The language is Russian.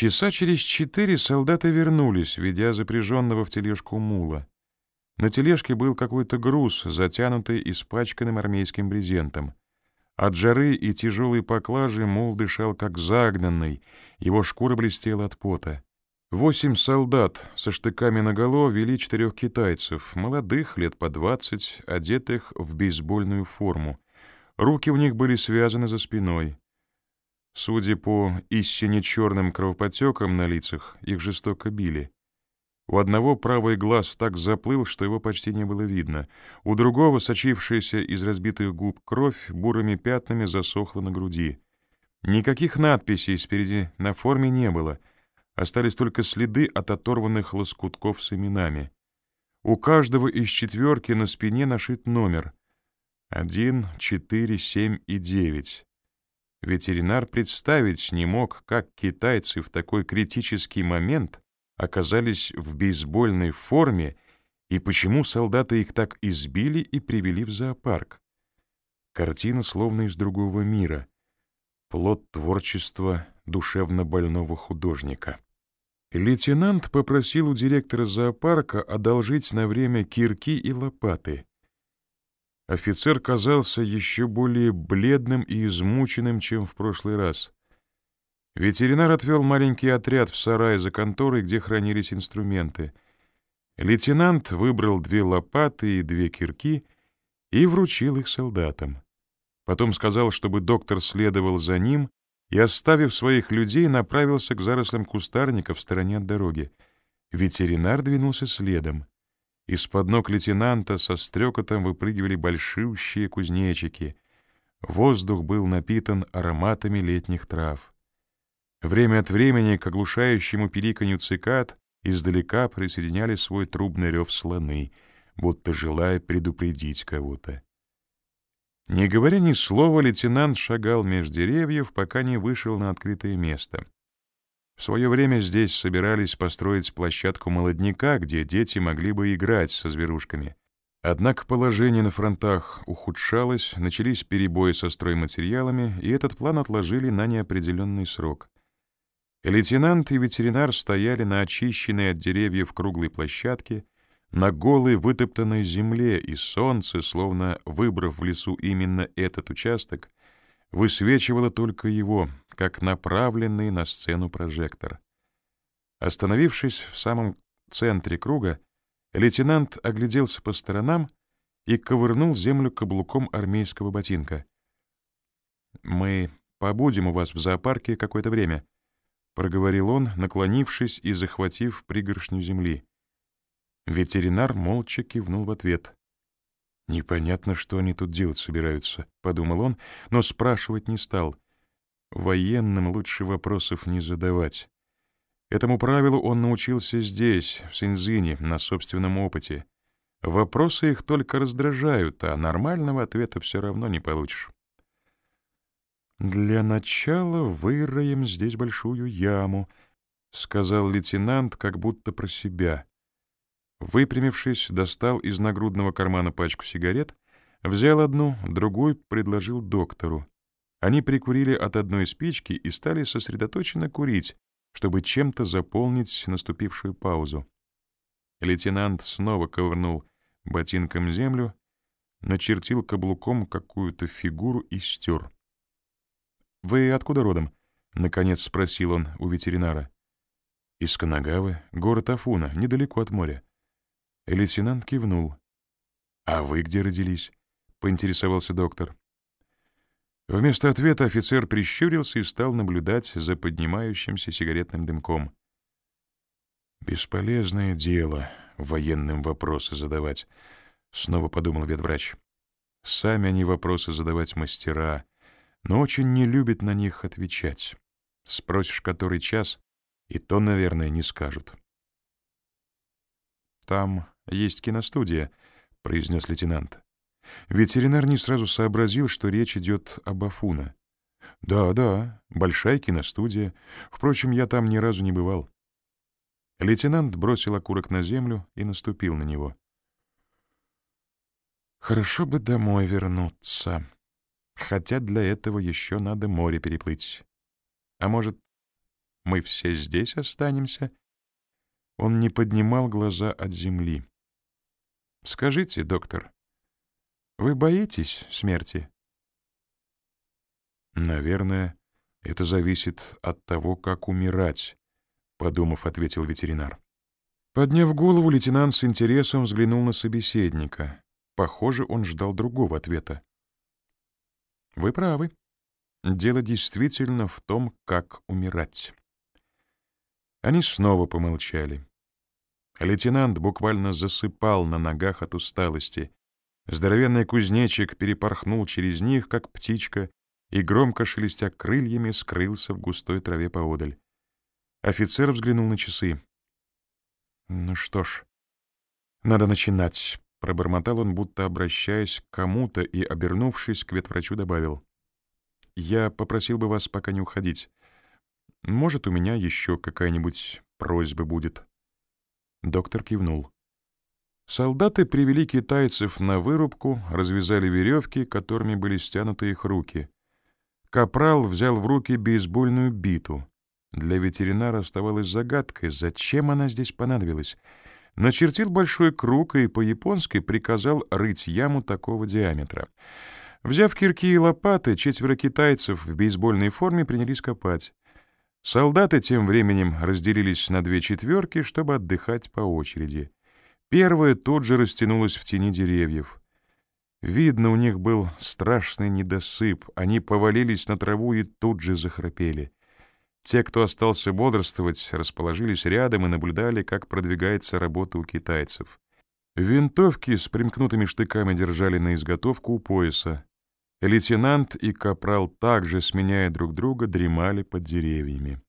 Часа через четыре солдаты вернулись, ведя запряженного в тележку мула. На тележке был какой-то груз, затянутый испачканным армейским брезентом. От жары и тяжелой поклажи мул дышал как загнанный, его шкура блестела от пота. Восемь солдат со штыками наголо вели четырех китайцев, молодых, лет по двадцать, одетых в бейсбольную форму. Руки у них были связаны за спиной. Судя по истине черным кровопотекам на лицах, их жестоко били. У одного правый глаз так заплыл, что его почти не было видно. У другого, сочившаяся из разбитых губ кровь, бурыми пятнами засохла на груди. Никаких надписей спереди на форме не было. Остались только следы от оторванных лоскутков с именами. У каждого из четверки на спине нашит номер. Один, четыре, семь и девять. Ветеринар представить не мог, как китайцы в такой критический момент оказались в бейсбольной форме и почему солдаты их так избили и привели в зоопарк. Картина словно из другого мира. Плод творчества душевно больного художника. Лейтенант попросил у директора зоопарка одолжить на время кирки и лопаты. Офицер казался еще более бледным и измученным, чем в прошлый раз. Ветеринар отвел маленький отряд в сарай за конторой, где хранились инструменты. Лейтенант выбрал две лопаты и две кирки и вручил их солдатам. Потом сказал, чтобы доктор следовал за ним и, оставив своих людей, направился к зарослям кустарника в стороне от дороги. Ветеринар двинулся следом. Из-под ног лейтенанта со стрекотом выпрыгивали большущие кузнечики. Воздух был напитан ароматами летних трав. Время от времени к оглушающему пиликанью цикад издалека присоединяли свой трубный рев слоны, будто желая предупредить кого-то. Не говоря ни слова, лейтенант шагал меж деревьев, пока не вышел на открытое место. В свое время здесь собирались построить площадку молодняка, где дети могли бы играть со зверушками. Однако положение на фронтах ухудшалось, начались перебои со стройматериалами, и этот план отложили на неопределенный срок. Лейтенант и ветеринар стояли на очищенной от деревьев круглой площадке, на голой вытоптанной земле, и солнце, словно выбрав в лесу именно этот участок, высвечивало только его, как направленный на сцену прожектор. Остановившись в самом центре круга, лейтенант огляделся по сторонам и ковырнул землю каблуком армейского ботинка. «Мы побудем у вас в зоопарке какое-то время», проговорил он, наклонившись и захватив пригоршню земли. Ветеринар молча кивнул в ответ. «Непонятно, что они тут делать собираются», — подумал он, но спрашивать не стал. Военным лучше вопросов не задавать. Этому правилу он научился здесь, в Синьцзине, на собственном опыте. Вопросы их только раздражают, а нормального ответа все равно не получишь. «Для начала выроем здесь большую яму», — сказал лейтенант как будто про себя. Выпрямившись, достал из нагрудного кармана пачку сигарет, взял одну, другую предложил доктору. Они прикурили от одной спички и стали сосредоточенно курить, чтобы чем-то заполнить наступившую паузу. Лейтенант снова ковырнул ботинком землю, начертил каблуком какую-то фигуру и стер. «Вы откуда родом?» — наконец спросил он у ветеринара. «Из Канагавы, город Афуна, недалеко от моря». Лейтенант кивнул. «А вы где родились?» — поинтересовался доктор. Вместо ответа офицер прищурился и стал наблюдать за поднимающимся сигаретным дымком. «Бесполезное дело военным вопросы задавать», — снова подумал ветврач. «Сами они вопросы задавать мастера, но очень не любит на них отвечать. Спросишь, который час, и то, наверное, не скажут. «Там есть киностудия», — произнес лейтенант. Ветеринар не сразу сообразил, что речь идет об Афуна. «Да, да, большая киностудия. Впрочем, я там ни разу не бывал». Лейтенант бросил окурок на землю и наступил на него. «Хорошо бы домой вернуться», Хотя для этого еще надо море переплыть. А может, мы все здесь останемся. Он не поднимал глаза от земли. Скажите, доктор, вы боитесь смерти? Наверное, это зависит от того, как умирать, подумав, ответил ветеринар. Подняв голову, лейтенант с интересом взглянул на собеседника. Похоже, он ждал другого ответа. Вы правы. Дело действительно в том, как умирать. Они снова помолчали. Лейтенант буквально засыпал на ногах от усталости. Здоровенный кузнечик перепорхнул через них, как птичка, и, громко шелестя крыльями, скрылся в густой траве поодаль. Офицер взглянул на часы. «Ну что ж, надо начинать», — пробормотал он, будто обращаясь к кому-то и, обернувшись к ветврачу, добавил. «Я попросил бы вас пока не уходить. Может, у меня еще какая-нибудь просьба будет?» Доктор кивнул. Солдаты привели китайцев на вырубку, развязали веревки, которыми были стянуты их руки. Капрал взял в руки бейсбольную биту. Для ветеринара оставалось загадкой, зачем она здесь понадобилась. Начертил большой круг и по-японски приказал рыть яму такого диаметра. Взяв кирки и лопаты, четверо китайцев в бейсбольной форме принялись копать. Солдаты тем временем разделились на две четверки, чтобы отдыхать по очереди. Первая тут же растянулась в тени деревьев. Видно, у них был страшный недосып. Они повалились на траву и тут же захрапели. Те, кто остался бодрствовать, расположились рядом и наблюдали, как продвигается работа у китайцев. Винтовки с примкнутыми штыками держали на изготовку у пояса. Лейтенант и капрал также, сменяя друг друга, дремали под деревьями.